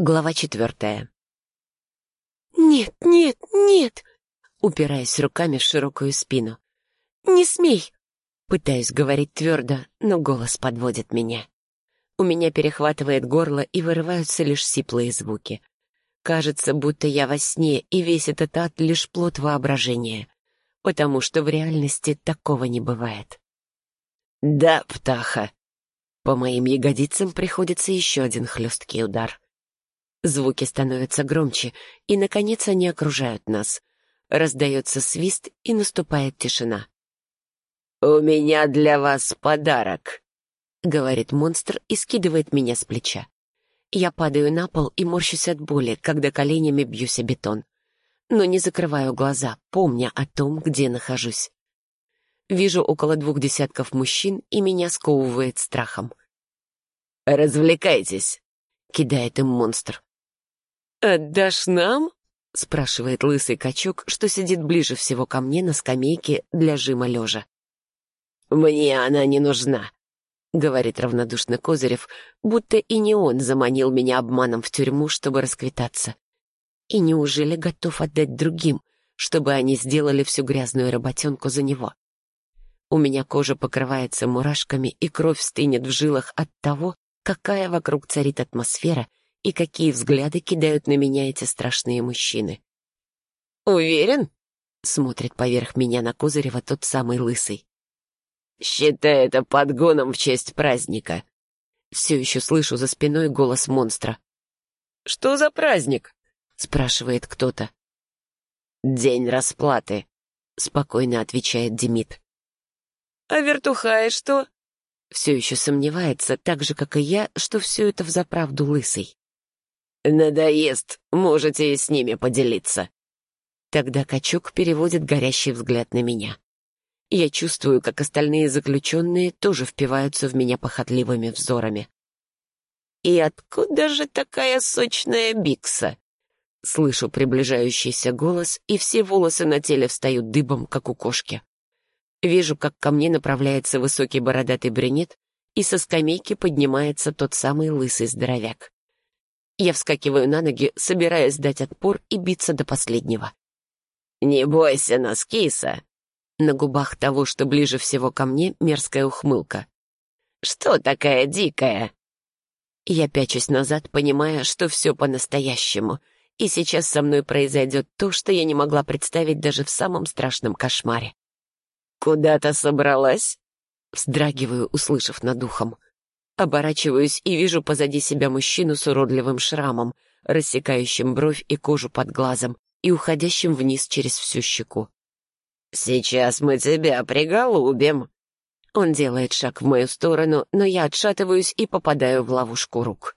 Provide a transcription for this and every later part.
Глава четвертая. «Нет, нет, нет!» Упираясь руками в широкую спину. «Не смей!» Пытаюсь говорить твердо, но голос подводит меня. У меня перехватывает горло и вырываются лишь сиплые звуки. Кажется, будто я во сне, и весь этот ад — лишь плод воображения, потому что в реальности такого не бывает. «Да, птаха!» По моим ягодицам приходится еще один хлесткий удар — Звуки становятся громче, и, наконец, они окружают нас. Раздается свист, и наступает тишина. «У меня для вас подарок», — говорит монстр и скидывает меня с плеча. Я падаю на пол и морщусь от боли, когда коленями бьюсь о бетон. Но не закрываю глаза, помня о том, где нахожусь. Вижу около двух десятков мужчин, и меня сковывает страхом. «Развлекайтесь», — кидает им монстр. «Отдашь нам?» — спрашивает лысый качок, что сидит ближе всего ко мне на скамейке для жима лежа. «Мне она не нужна», — говорит равнодушно Козырев, будто и не он заманил меня обманом в тюрьму, чтобы расквитаться. И неужели готов отдать другим, чтобы они сделали всю грязную работенку за него? У меня кожа покрывается мурашками, и кровь стынет в жилах от того, какая вокруг царит атмосфера и какие взгляды кидают на меня эти страшные мужчины. «Уверен?» — смотрит поверх меня на Козырева тот самый лысый. «Считай это подгоном в честь праздника». Все еще слышу за спиной голос монстра. «Что за праздник?» — спрашивает кто-то. «День расплаты», — спокойно отвечает Демид. «А вертухай что?» Все еще сомневается, так же, как и я, что все это взаправду лысый. «Надоест, можете с ними поделиться». Тогда качок переводит горящий взгляд на меня. Я чувствую, как остальные заключенные тоже впиваются в меня похотливыми взорами. «И откуда же такая сочная бикса?» Слышу приближающийся голос, и все волосы на теле встают дыбом, как у кошки. Вижу, как ко мне направляется высокий бородатый брюнет, и со скамейки поднимается тот самый лысый здоровяк. Я вскакиваю на ноги, собираясь дать отпор и биться до последнего. «Не бойся нас, киса!» На губах того, что ближе всего ко мне, мерзкая ухмылка. «Что такая дикая?» Я пячусь назад, понимая, что все по-настоящему, и сейчас со мной произойдет то, что я не могла представить даже в самом страшном кошмаре. «Куда-то собралась?» Вздрагиваю, услышав над ухом. Оборачиваюсь и вижу позади себя мужчину с уродливым шрамом, рассекающим бровь и кожу под глазом и уходящим вниз через всю щеку. «Сейчас мы тебя приголубим!» Он делает шаг в мою сторону, но я отшатываюсь и попадаю в ловушку рук.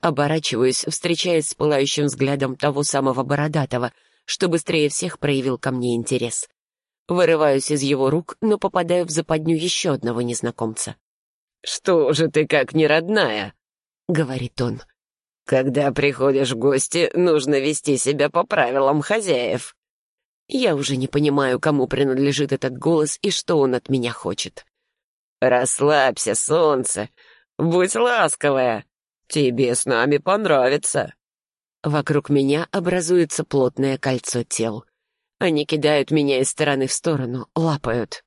Оборачиваюсь, встречаясь с пылающим взглядом того самого бородатого, что быстрее всех проявил ко мне интерес. Вырываюсь из его рук, но попадаю в западню еще одного незнакомца. «Что же ты как не родная?» — говорит он. «Когда приходишь в гости, нужно вести себя по правилам хозяев». Я уже не понимаю, кому принадлежит этот голос и что он от меня хочет. «Расслабься, солнце. Будь ласковая. Тебе с нами понравится». Вокруг меня образуется плотное кольцо тел. Они кидают меня из стороны в сторону, лапают.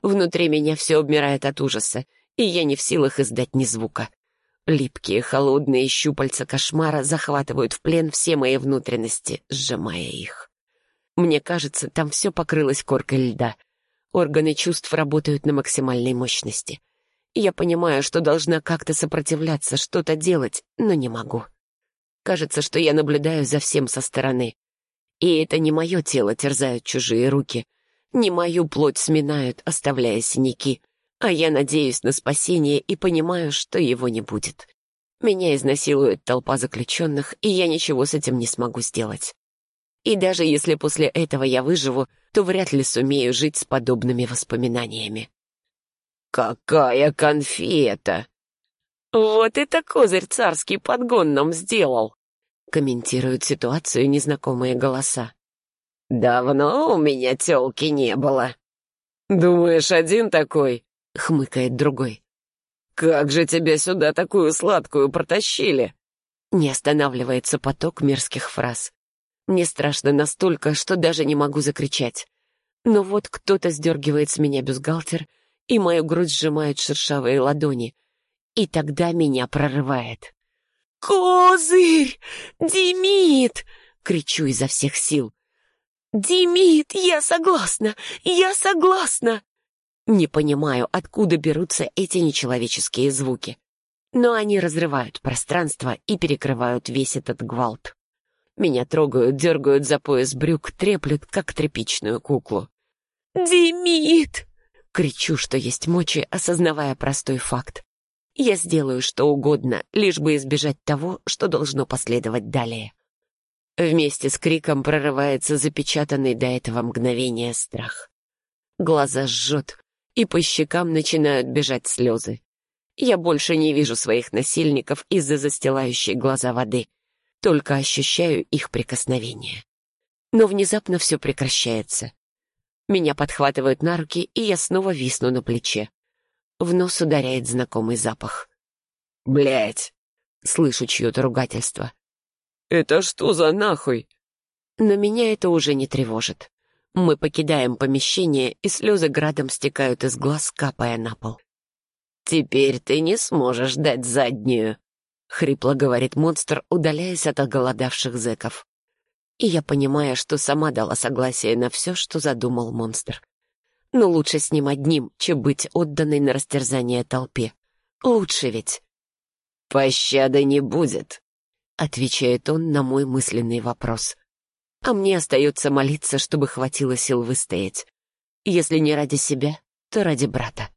Внутри меня все обмирает от ужаса, и я не в силах издать ни звука. Липкие, холодные щупальца кошмара захватывают в плен все мои внутренности, сжимая их. Мне кажется, там все покрылось коркой льда. Органы чувств работают на максимальной мощности. Я понимаю, что должна как-то сопротивляться, что-то делать, но не могу. Кажется, что я наблюдаю за всем со стороны. И это не мое тело терзают чужие руки, не мою плоть сминают, оставляя синяки — а я надеюсь на спасение и понимаю, что его не будет. Меня изнасилует толпа заключенных, и я ничего с этим не смогу сделать. И даже если после этого я выживу, то вряд ли сумею жить с подобными воспоминаниями. «Какая конфета!» «Вот это козырь царский подгон нам сделал!» комментируют ситуацию незнакомые голоса. «Давно у меня тёлки не было». «Думаешь, один такой?» — хмыкает другой. «Как же тебя сюда такую сладкую протащили?» Не останавливается поток мерзких фраз. Мне страшно настолько, что даже не могу закричать. Но вот кто-то сдергивает с меня бюстгальтер, и мою грудь сжимают шершавые ладони. И тогда меня прорывает. «Козырь! Демид!» — кричу изо всех сил. «Демид, я согласна! Я согласна!» Не понимаю, откуда берутся эти нечеловеческие звуки. Но они разрывают пространство и перекрывают весь этот гвалт. Меня трогают, дергают за пояс брюк, треплют, как тряпичную куклу. «Демид!» Кричу, что есть мочи, осознавая простой факт. Я сделаю что угодно, лишь бы избежать того, что должно последовать далее. Вместе с криком прорывается запечатанный до этого мгновения страх. Глаза жжет, и по щекам начинают бежать слезы. Я больше не вижу своих насильников из-за застилающей глаза воды, только ощущаю их прикосновение. Но внезапно все прекращается. Меня подхватывают на руки, и я снова висну на плече. В нос ударяет знакомый запах. Блять! Слышу чье-то ругательство. «Это что за нахуй?» Но меня это уже не тревожит. Мы покидаем помещение, и слезы градом стекают из глаз, капая на пол. «Теперь ты не сможешь дать заднюю», — хрипло говорит монстр, удаляясь от оголодавших зэков. И я понимаю, что сама дала согласие на все, что задумал монстр. Но лучше с ним одним, чем быть отданной на растерзание толпе. Лучше ведь. «Пощады не будет», — отвечает он на мой мысленный вопрос. А мне остается молиться, чтобы хватило сил выстоять. Если не ради себя, то ради брата.